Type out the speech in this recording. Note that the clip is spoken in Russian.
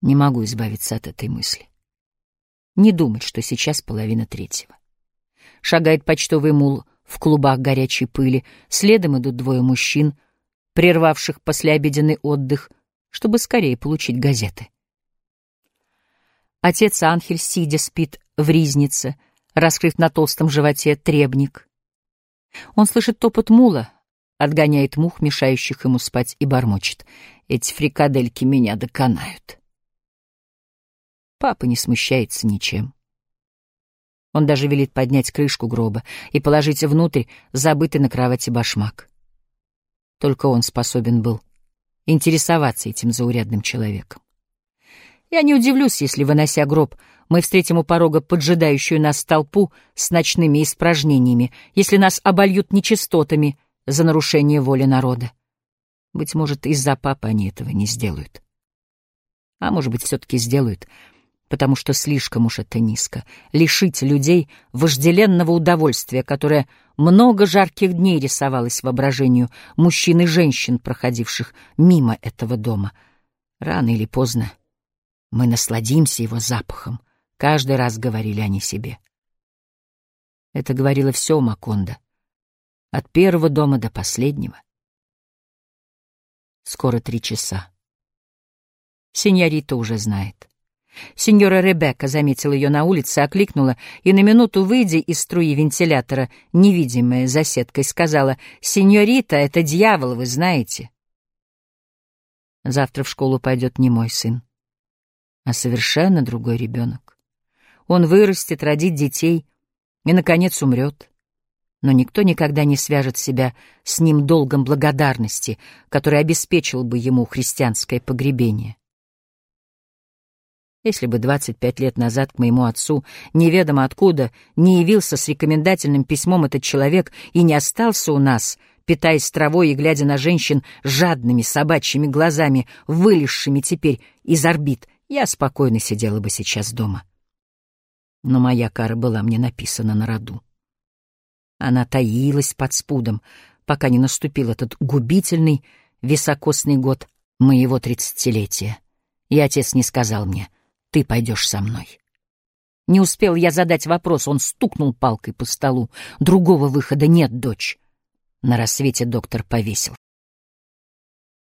Не могу избавиться от этой мысли. Не думать, что сейчас половина третьего. Шагает почтовый мул в клубах горячей пыли, следом идут двое мужчин, прервавших послеобеденный отдых, чтобы скорее получить газеты. Отец Анхель, сидя, спит в ризнице, раскрыв на толстом животе требник. Он слышит топот мула, отгоняет мух, мешающих ему спать, и бормочет. Эти фрикадельки меня доконают. Папа не смущается ничем. Он даже велит поднять крышку гроба и положить внутрь забытый на кровати башмак. Только он способен был интересоваться этим заурядным человеком. Я не удивлюсь, если, вынося гроб, мы встретим у порога поджидающую нас толпу с ночными испражнениями, если нас обольют нечистотами за нарушение воли народа. Быть может, из-за папы они этого не сделают. А может быть, все-таки сделают — потому что слишком уж это низко, лишить людей вожделенного удовольствия, которое много жарких дней рисовалось воображению мужчин и женщин, проходивших мимо этого дома. Рано или поздно мы насладимся его запахом, каждый раз говорили они себе. Это говорило все Макондо, от первого дома до последнего. Скоро три часа. Синьорита уже знает. Сеньора Ребекка заметила ее на улице, окликнула и на минуту, выйдя из струи вентилятора, невидимая за сеткой, сказала, «Сеньорита, это дьявол, вы знаете». Завтра в школу пойдет не мой сын, а совершенно другой ребенок. Он вырастет, родит детей и, наконец, умрет. Но никто никогда не свяжет себя с ним долгом благодарности, который обеспечил бы ему христианское погребение. Если бы 25 лет назад к моему отцу неведомо откуда не явился с рекомендательным письмом этот человек и не остался у нас, питаясь травой и глядя на женщин жадными собачьими глазами, вылезшими теперь из орбит, я спокойно сидела бы сейчас дома. Но моя кара была мне написана на роду. Она таилась под спудом, пока не наступил этот губительный, високосный год моего тридцатилетия. И отец не сказал мне — ты пойдешь со мной. Не успел я задать вопрос, он стукнул палкой по столу. Другого выхода нет, дочь. На рассвете доктор повесил.